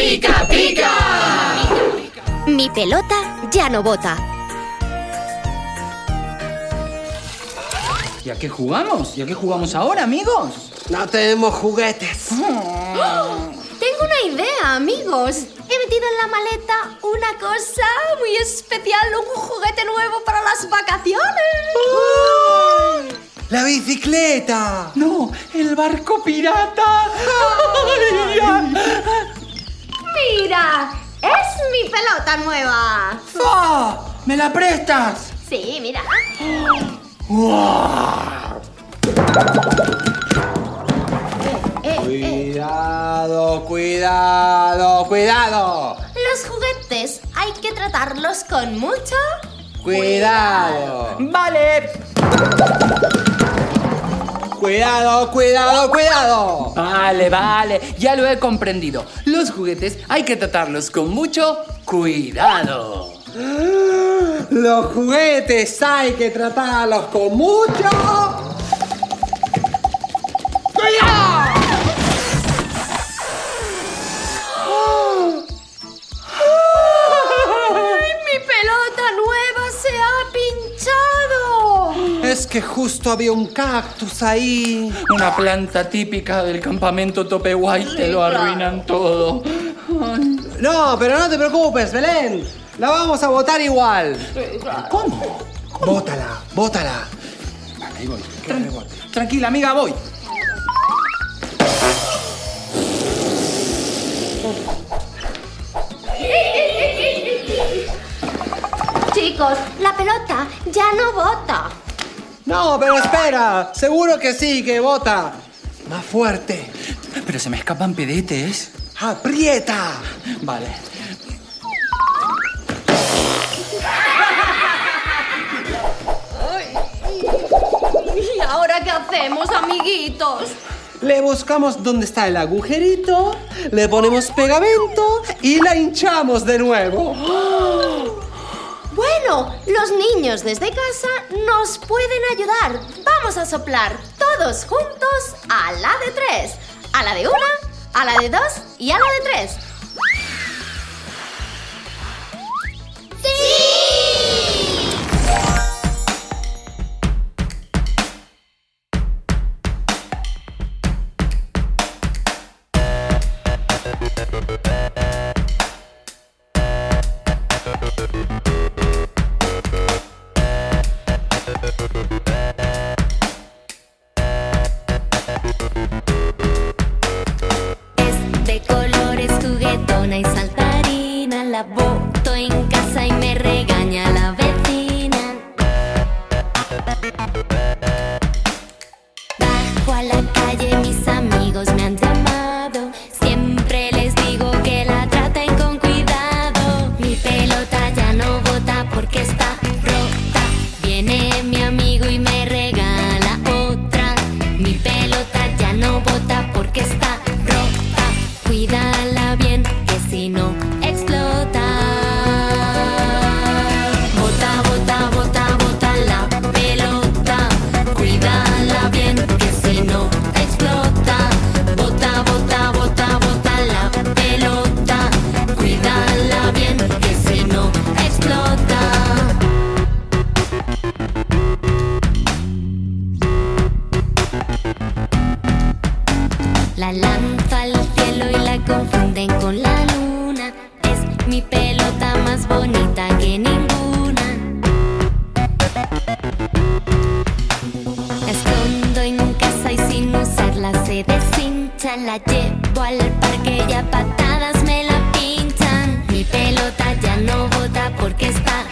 pica, pica. Mi pelota ya no bota. ¿Y a qué jugamos? ¿Y a qué jugamos ahora, amigos? No tenemos juguetes. Tengo una idea, amigos. He metido en la maleta una cosa muy especial, un juguete nuevo para las vacaciones. ¡La bicicleta! No, el barco pirata. Mira, es mi pelota nueva. ¡Ah! ¿Me la prestas? Sí, mira. Cuidado, cuidado, cuidado. Los juguetes hay que tratarlos con mucho Cuidado. Vale. Cuidado, cuidado, cuidado. Vale, vale, ya lo he comprendido. Los juguetes hay que tratarlos con mucho cuidado. Los juguetes hay que tratarlos con mucho. Es que justo había un cactus ahí. Una planta típica del campamento Tope White te lo arruinan todo. Ay, No, pero no te preocupes, Belén. La vamos a votar igual. ¿Cómo? Bótala, bótala. Ahí voy. Tran- tranquila, amiga, voy. Chicos, la pelota ya no bota. No, pero espera. Seguro que sí, que vota. Más fuerte. Pero se me escapan pedetes. Aprieta. Vale. ¿Y ahora qué hacemos, amiguitos? Le buscamos dónde está el agujerito, le ponemos pegamento y la hinchamos de nuevo. Bueno, los niños desde casa nos pueden ayudar. Vamos a soplar todos juntos a la de tres, a la de una, a la de dos y a la de tres. Juguetona y saltarina. La boto La lanza al cielo y la confunden con la luna. Es mi pelota más bonita que ninguna. Escondo en casa y sin usarla se deshincha. La llevo al parque y a patadas me la pinchan. Mi pelota ya no bota porque está